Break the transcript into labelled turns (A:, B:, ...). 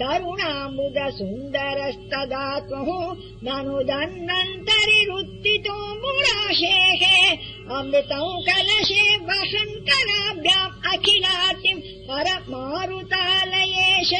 A: तरुणाम्बुद सुन्दरस्तदात्मो ननुदन्नन्तरिरुत्थितो मुराशेः अमृतौ कलशे वशन्तराभ्याम् अखिलातिम् परमारुतालयेश।